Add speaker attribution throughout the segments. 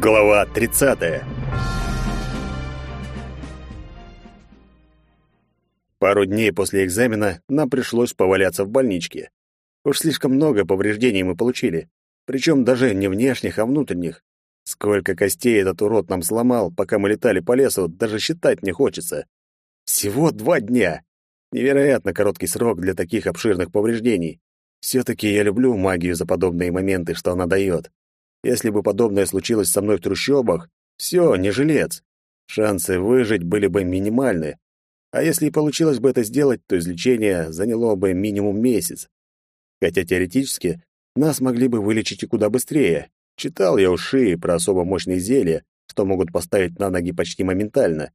Speaker 1: Глава 30. Пару дней после экзамена нам пришлось поваляться в больничке. Уж слишком много повреждений мы получили, причем даже не внешних, а внутренних. Сколько костей этот урод нам сломал, пока мы летали по лесу, даже считать не хочется. Всего два дня. Невероятно короткий срок для таких обширных повреждений. Все-таки я люблю магию за подобные моменты, что она дает. Если бы подобное случилось со мной в трущобах, все, не жилец. Шансы выжить были бы минимальны. А если и получилось бы это сделать, то излечение заняло бы минимум месяц. Хотя теоретически нас могли бы вылечить и куда быстрее. Читал я у Шии про особо мощные зелья, что могут поставить на ноги почти моментально.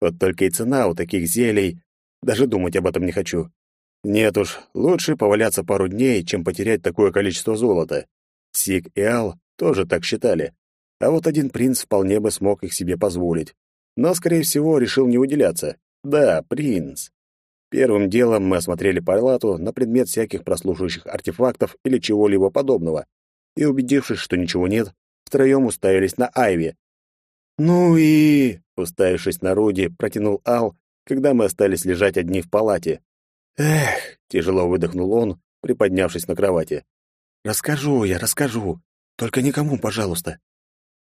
Speaker 1: Вот только и цена у таких зелий, даже думать об этом не хочу. Нет уж, лучше поваляться пару дней, чем потерять такое количество золота. Сик и Ал тоже так считали. А вот один принц вполне бы смог их себе позволить. Но, скорее всего, решил не выделяться. Да, принц. Первым делом мы осмотрели палату на предмет всяких прослушивающих артефактов или чего-либо подобного. И, убедившись, что ничего нет, втроем уставились на Айви. «Ну и...» — уставившись на Руди, протянул Ал, когда мы остались лежать одни в палате. «Эх!» — тяжело выдохнул он, приподнявшись на кровати. «Расскажу я, расскажу. Только никому, пожалуйста».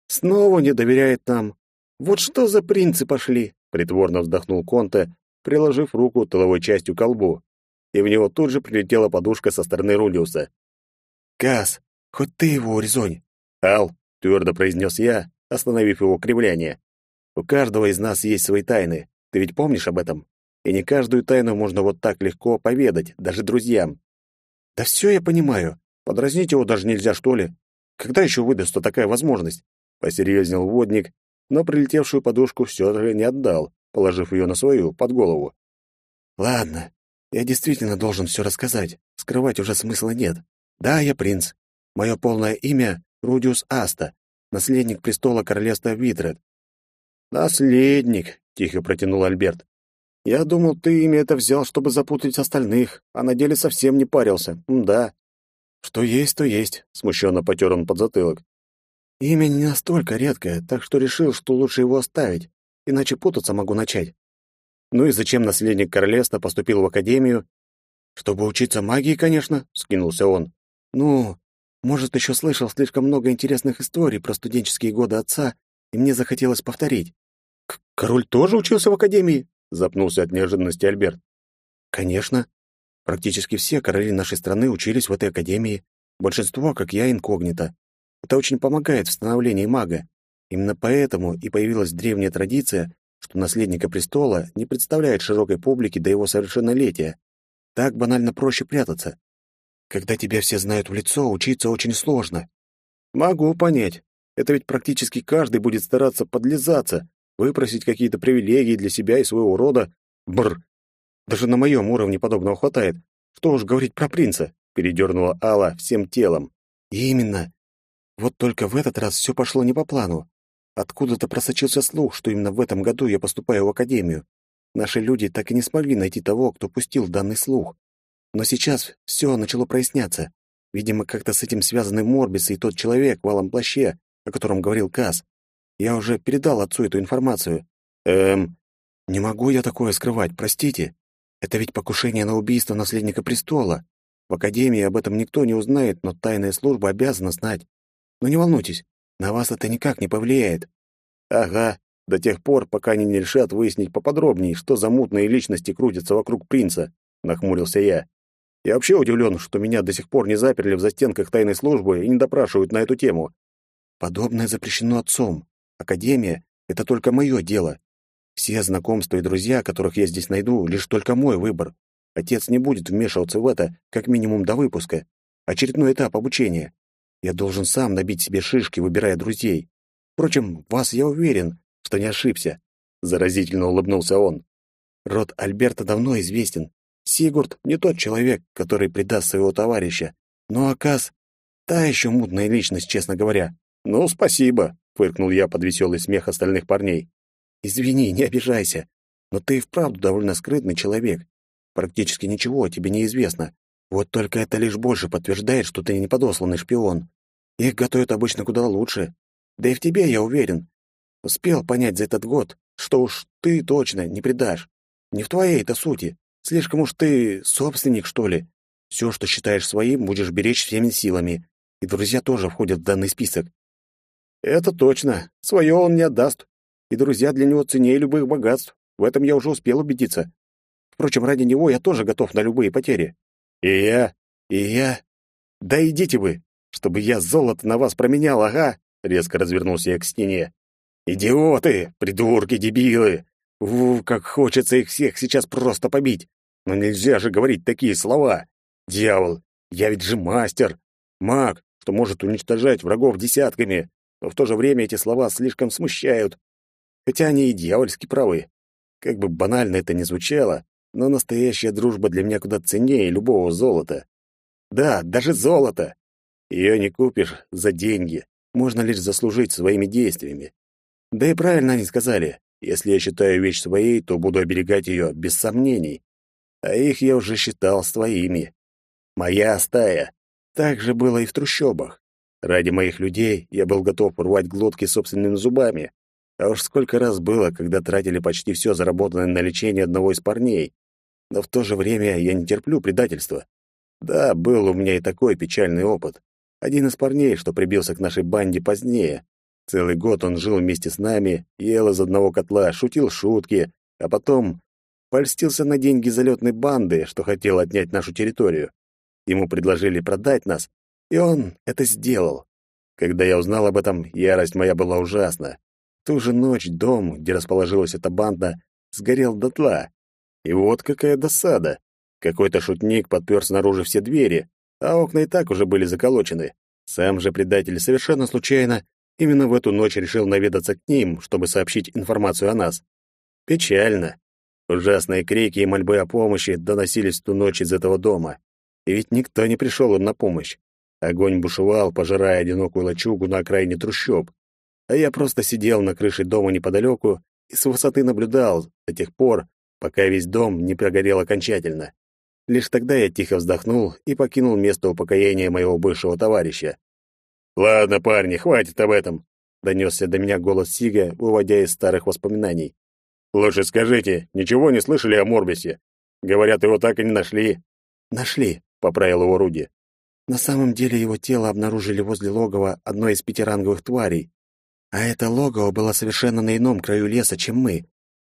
Speaker 1: «Снова не доверяет нам. Вот что за принцы пошли?» — притворно вздохнул Конте, приложив руку тыловой частью к колбу. И в него тут же прилетела подушка со стороны Рудиуса. «Кас, хоть ты его урезонь!» «Ал!» — твердо произнес я, остановив его кривляние. «У каждого из нас есть свои тайны. Ты ведь помнишь об этом? И не каждую тайну можно вот так легко поведать, даже друзьям». «Да все я понимаю. Подразнить его даже нельзя, что ли? Когда еще выдастся такая возможность?» Посерьезнел водник, но прилетевшую подушку все же не отдал, положив ее на свою, под голову. «Ладно, я действительно должен все рассказать. Скрывать уже смысла нет. Да, я принц. Мое полное имя — Рудиус Аста, наследник престола королевства Витред». «Наследник», — тихо протянул Альберт. «Я думал, ты имя это взял, чтобы запутать остальных, а на деле совсем не парился. М да». «Что есть, то есть», — смущенно потер он под затылок. «Имя не настолько редкое, так что решил, что лучше его оставить, иначе путаться могу начать». «Ну и зачем наследник королевства поступил в академию?» «Чтобы учиться магии, конечно», — скинулся он. «Ну, может, еще слышал слишком много интересных историй про студенческие годы отца, и мне захотелось повторить». «Король тоже учился в академии?» — запнулся от неожиданности Альберт. «Конечно. Практически все короли нашей страны учились в этой академии. Большинство, как я, инкогнито. Это очень помогает в становлении мага. Именно поэтому и появилась древняя традиция, что наследника престола не представляет широкой публике до его совершеннолетия. Так банально проще прятаться. Когда тебя все знают в лицо, учиться очень сложно. Могу понять. Это ведь практически каждый будет стараться подлизаться, выпросить какие-то привилегии для себя и своего рода. Бр. Даже на моем уровне подобного хватает. Что уж говорить про принца, передернула Алла всем телом. Именно. Вот только в этот раз все пошло не по плану. Откуда-то просочился слух, что именно в этом году я поступаю в академию. Наши люди так и не смогли найти того, кто пустил данный слух. Но сейчас все начало проясняться. Видимо, как-то с этим связаны Морбис и тот человек в алом плаще, о котором говорил Каз. Я уже передал отцу эту информацию. Эм, не могу я такое скрывать, простите. Это ведь покушение на убийство наследника престола. В Академии об этом никто не узнает, но тайная служба обязана знать. Но не волнуйтесь, на вас это никак не повлияет. Ага, до тех пор, пока они не решат выяснить поподробнее, что за мутные личности крутятся вокруг принца, нахмурился я. Я вообще удивлен, что меня до сих пор не заперли в застенках тайной службы и не допрашивают на эту тему. Подобное запрещено отцом. Академия — это только мое дело. Все знакомства и друзья, которых я здесь найду, лишь только мой выбор. Отец не будет вмешиваться в это, как минимум до выпуска. Очередной этап обучения. Я должен сам набить себе шишки, выбирая друзей. Впрочем, вас я уверен, что не ошибся. Заразительно улыбнулся он. Род Альберта давно известен. Сигурд не тот человек, который предаст своего товарища. Но Аказ — та еще мудная личность, честно говоря. «Ну, спасибо», — фыркнул я под веселый смех остальных парней. Извини, не обижайся, но ты и вправду довольно скрытный человек. Практически ничего о тебе не известно. Вот только это лишь больше подтверждает, что ты не подосланный шпион. Их готовят обычно куда лучше. Да и в тебе я уверен. Успел понять за этот год, что уж ты точно не предашь. Не в твоей это сути. Слишком уж ты собственник, что ли. Все, что считаешь своим, будешь беречь всеми силами. И друзья тоже входят в данный список. Это точно. Свое он не отдаст. И друзья для него ценнее любых богатств. В этом я уже успел убедиться. Впрочем, ради него я тоже готов на любые потери. И я, и я... Да идите вы, чтобы я золото на вас променял, ага. Резко развернулся я к стене. Идиоты, придурки, дебилы. У, как хочется их всех сейчас просто побить. Но нельзя же говорить такие слова. Дьявол, я ведь же мастер, маг, что может уничтожать врагов десятками. Но в то же время эти слова слишком смущают. Хотя они и дьявольски правы. Как бы банально это ни звучало, но настоящая дружба для меня куда ценнее любого золота. Да, даже золото. Ее не купишь за деньги. Можно лишь заслужить своими действиями. Да и правильно они сказали. Если я считаю вещь своей, то буду оберегать ее без сомнений. А их я уже считал своими. Моя стая. Так же было и в трущобах. Ради моих людей я был готов рвать глотки собственными зубами. А уж сколько раз было, когда тратили почти все заработанное на лечение одного из парней. Но в то же время я не терплю предательства. Да, был у меня и такой печальный опыт. Один из парней, что прибился к нашей банде позднее. Целый год он жил вместе с нами, ел из одного котла, шутил шутки, а потом польстился на деньги залетной банды, что хотел отнять нашу территорию. Ему предложили продать нас, и он это сделал. Когда я узнал об этом, ярость моя была ужасна. Ту же ночь дом, где расположилась эта банда, сгорел дотла. И вот какая досада. Какой-то шутник подпер снаружи все двери, а окна и так уже были заколочены. Сам же предатель совершенно случайно именно в эту ночь решил наведаться к ним, чтобы сообщить информацию о нас. Печально. Ужасные крики и мольбы о помощи доносились ту ночь из этого дома. И ведь никто не пришел им на помощь. Огонь бушевал, пожирая одинокую лачугу на окраине трущоб. А я просто сидел на крыше дома неподалеку и с высоты наблюдал до тех пор, пока весь дом не прогорел окончательно. Лишь тогда я тихо вздохнул и покинул место упокоения моего бывшего товарища. «Ладно, парни, хватит об этом», — донесся до меня голос Сига, выводя из старых воспоминаний. «Лучше скажите, ничего не слышали о Морбисе? Говорят, его так и не нашли». «Нашли», — поправил его Руди. «На самом деле его тело обнаружили возле логова одной из пятиранговых тварей. А это логово было совершенно на ином краю леса, чем мы.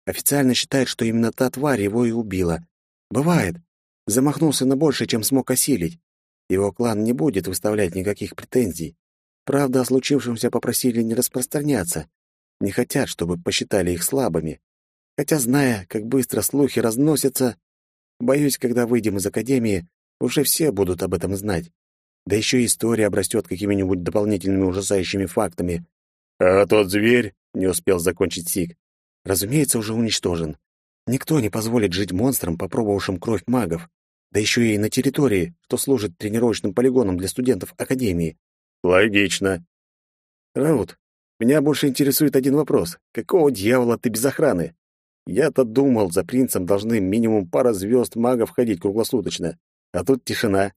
Speaker 1: Официально считают, что именно та тварь его и убила. Бывает, замахнулся на больше, чем смог осилить. Его клан не будет выставлять никаких претензий. Правда, о случившемся попросили не распространяться. Не хотят, чтобы посчитали их слабыми. Хотя, зная, как быстро слухи разносятся, боюсь, когда выйдем из Академии, уже все будут об этом знать. Да еще история обрастет какими-нибудь дополнительными ужасающими фактами. «А тот зверь?» — не успел закончить Сик. «Разумеется, уже уничтожен. Никто не позволит жить монстрам, попробовавшим кровь магов да еще и на территории, что служит тренировочным полигоном для студентов Академии. Логично. Раут, меня больше интересует один вопрос. Какого дьявола ты без охраны? Я-то думал, за принцем должны минимум пара звезд магов ходить круглосуточно. А тут тишина.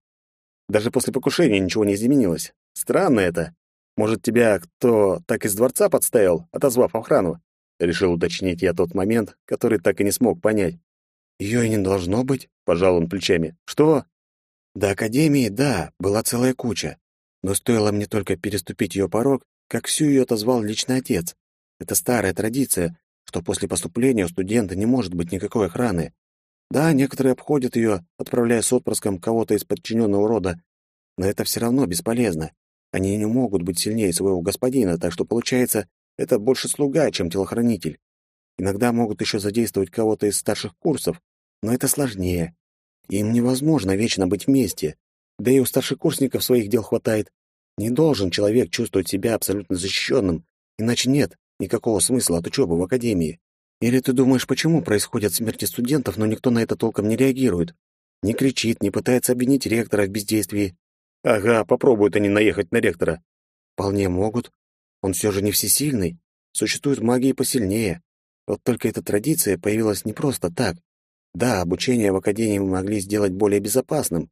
Speaker 1: Даже после покушения ничего не изменилось. Странно это. Может, тебя кто так из дворца подставил, отозвав охрану? Решил уточнить я тот момент, который так и не смог понять. Ее и не должно быть, пожал он плечами. Что? До академии, да, была целая куча. Но стоило мне только переступить ее порог, как всю ее отозвал личный отец. Это старая традиция, что после поступления у студента не может быть никакой охраны. Да, некоторые обходят ее, отправляя с отпрыском кого-то из подчиненного рода, но это все равно бесполезно. Они не могут быть сильнее своего господина, так что получается, это больше слуга, чем телохранитель. Иногда могут еще задействовать кого-то из старших курсов, но это сложнее. Им невозможно вечно быть вместе. Да и у старшекурсников своих дел хватает. Не должен человек чувствовать себя абсолютно защищенным, иначе нет никакого смысла от учебы в академии. Или ты думаешь, почему происходят смерти студентов, но никто на это толком не реагирует? Не кричит, не пытается обвинить ректора в бездействии. Ага, попробуют они наехать на ректора. Вполне могут. Он все же не всесильный. Существуют магии посильнее. Вот только эта традиция появилась не просто так. Да, обучение в академии мы могли сделать более безопасным.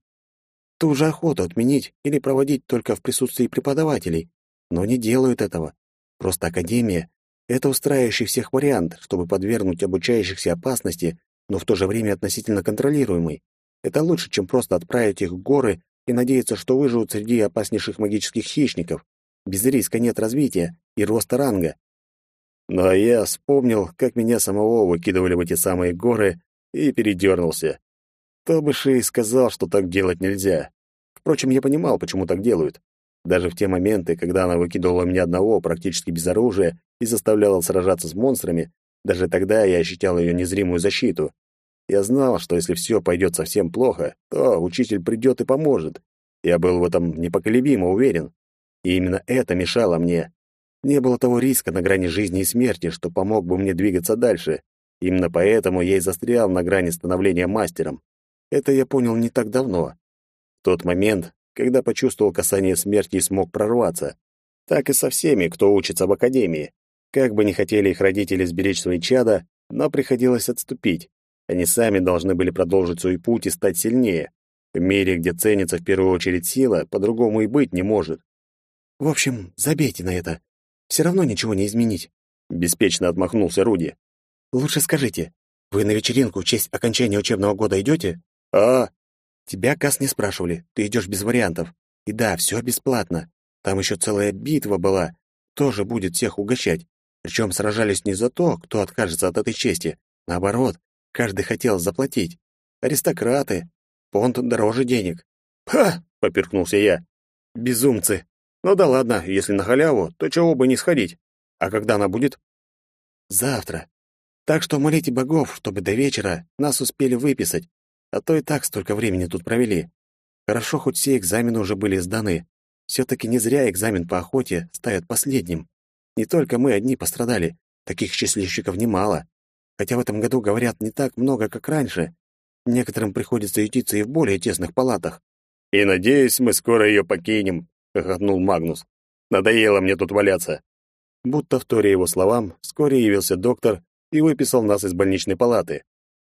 Speaker 1: Ту же охоту отменить или проводить только в присутствии преподавателей, но не делают этого. Просто Академия — это устраивающий всех вариант, чтобы подвергнуть обучающихся опасности, но в то же время относительно контролируемый. Это лучше, чем просто отправить их в горы и надеяться, что выживут среди опаснейших магических хищников. Без риска нет развития и роста ранга. Но я вспомнил, как меня самого выкидывали в эти самые горы, и передернулся. То бы Шей сказал, что так делать нельзя. Впрочем, я понимал, почему так делают. Даже в те моменты, когда она выкидывала меня одного практически без оружия и заставляла сражаться с монстрами, даже тогда я ощущал ее незримую защиту. Я знал, что если все пойдет совсем плохо, то учитель придет и поможет. Я был в этом непоколебимо уверен. И именно это мешало мне. Не было того риска на грани жизни и смерти, что помог бы мне двигаться дальше. Именно поэтому я и застрял на грани становления мастером. Это я понял не так давно. В тот момент, когда почувствовал касание смерти и смог прорваться. Так и со всеми, кто учится в академии. Как бы ни хотели их родители сберечь свои чада, но приходилось отступить. Они сами должны были продолжить свой путь и стать сильнее. В мире, где ценится в первую очередь сила, по-другому и быть не может. В общем, забейте на это. Все равно ничего не изменить. Беспечно отмахнулся Руди. Лучше скажите, вы на вечеринку в честь окончания учебного года идете? А? Тебя, Кас, не спрашивали. Ты идешь без вариантов. И да, все бесплатно. Там еще целая битва была. Тоже будет всех угощать. Причем сражались не за то, кто откажется от этой чести. Наоборот, каждый хотел заплатить. Аристократы. Понт дороже денег. «Ха!» — поперкнулся я. «Безумцы! Ну да ладно, если на халяву, то чего бы не сходить. А когда она будет? Завтра. Так что молите богов, чтобы до вечера нас успели выписать, а то и так столько времени тут провели. Хорошо, хоть все экзамены уже были сданы. Все-таки не зря экзамен по охоте ставят последним. Не только мы одни пострадали, таких счастливчиков немало. Хотя в этом году, говорят, не так много, как раньше. Некоторым приходится ютиться и в более тесных палатах. И, надеюсь, мы скоро ее покинем, — хохотнул Магнус. «Надоело мне тут валяться». Будто вторя его словам, вскоре явился доктор и выписал нас из больничной палаты.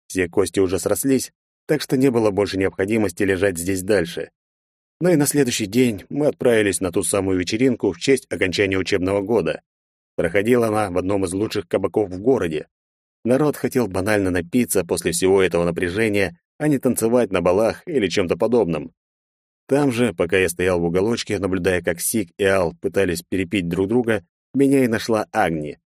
Speaker 1: Все кости уже срослись, так что не было больше необходимости лежать здесь дальше. Ну и на следующий день мы отправились на ту самую вечеринку в честь окончания учебного года. Проходила она в одном из лучших кабаков в городе. Народ хотел банально напиться после всего этого напряжения, а не танцевать на балах или чем-то подобном. Там же, пока я стоял в уголочке, наблюдая, как Сик и Ал пытались перепить друг друга, меня и нашла Агни.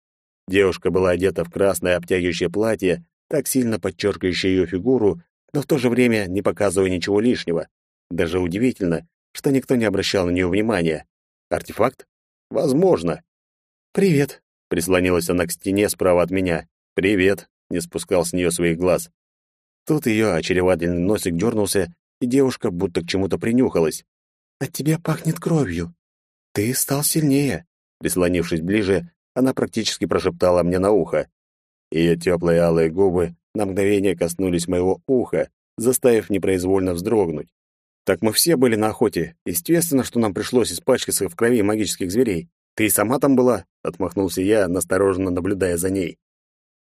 Speaker 1: Девушка была одета в красное обтягивающее платье, так сильно подчеркивающее ее фигуру, но в то же время не показывая ничего лишнего. Даже удивительно, что никто не обращал на нее внимания. Артефакт? Возможно. «Привет», — прислонилась она к стене справа от меня. «Привет», — не спускал с нее своих глаз. Тут ее очаровательный носик дернулся, и девушка будто к чему-то принюхалась. «От тебя пахнет кровью. Ты стал сильнее». Прислонившись ближе, она практически прошептала мне на ухо. Ее теплые алые губы на мгновение коснулись моего уха, заставив непроизвольно вздрогнуть. Так мы все были на охоте. Естественно, что нам пришлось испачкаться в крови магических зверей. Ты и сама там была, отмахнулся я, настороженно наблюдая за ней.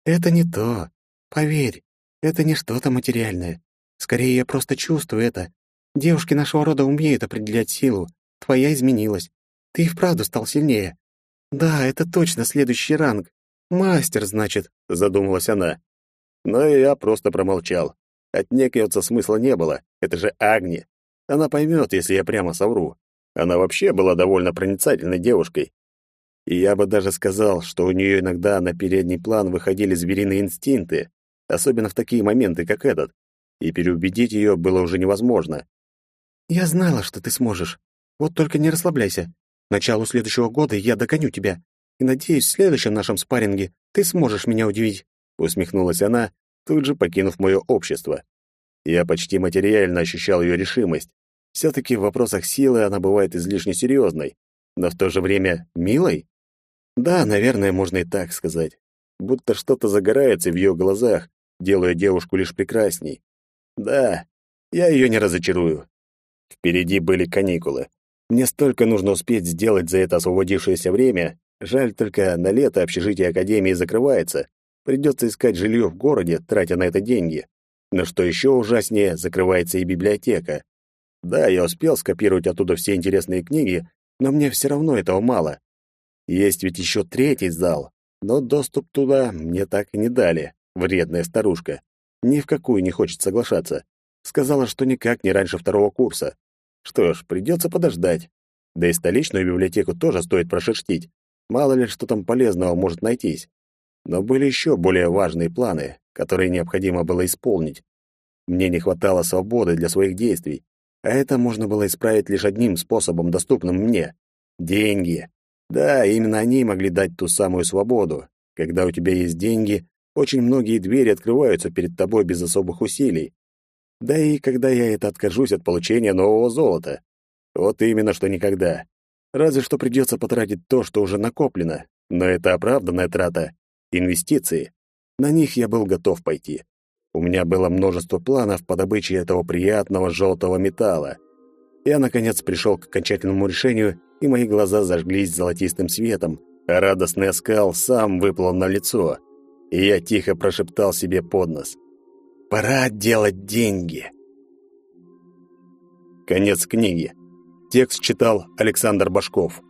Speaker 1: Это не то. Поверь, это не что-то материальное. Скорее, я просто чувствую это. Девушки нашего рода умеют определять силу. Твоя изменилась. Ты и вправду стал сильнее. Да, это точно следующий ранг. Мастер, значит, задумалась она. Но я просто промолчал. Отнекиваться смысла не было. Это же Агни. Она поймет, если я прямо совру. Она вообще была довольно проницательной девушкой. И я бы даже сказал, что у нее иногда на передний план выходили звериные инстинкты, особенно в такие моменты, как этот и переубедить ее было уже невозможно. «Я знала, что ты сможешь. Вот только не расслабляйся. К началу следующего года я догоню тебя. И надеюсь, в следующем нашем спарринге ты сможешь меня удивить», — усмехнулась она, тут же покинув мое общество. Я почти материально ощущал ее решимость. Все-таки в вопросах силы она бывает излишне серьезной, но в то же время милой. Да, наверное, можно и так сказать. Будто что-то загорается в ее глазах, делая девушку лишь прекрасней. Да, я ее не разочарую. Впереди были каникулы. Мне столько нужно успеть сделать за это освободившееся время. Жаль только, на лето общежитие Академии закрывается. Придется искать жилье в городе, тратя на это деньги. Но что еще ужаснее, закрывается и библиотека. Да, я успел скопировать оттуда все интересные книги, но мне все равно этого мало. Есть ведь еще третий зал, но доступ туда мне так и не дали. Вредная старушка. Ни в какую не хочет соглашаться. Сказала, что никак не раньше второго курса. Что ж, придется подождать. Да и столичную библиотеку тоже стоит прошерстить. Мало ли, что там полезного может найтись. Но были еще более важные планы, которые необходимо было исполнить. Мне не хватало свободы для своих действий, а это можно было исправить лишь одним способом, доступным мне — деньги. Да, именно они могли дать ту самую свободу. Когда у тебя есть деньги, очень многие двери открываются перед тобой без особых усилий. Да и когда я это откажусь от получения нового золота. Вот именно что никогда. Разве что придется потратить то, что уже накоплено. Но это оправданная трата. Инвестиции. На них я был готов пойти. У меня было множество планов по добыче этого приятного желтого металла. Я, наконец, пришел к окончательному решению, и мои глаза зажглись золотистым светом, а радостный оскал сам выплыл на лицо. И я тихо прошептал себе под нос. «Пора делать деньги!» Конец книги. Текст читал Александр Башков.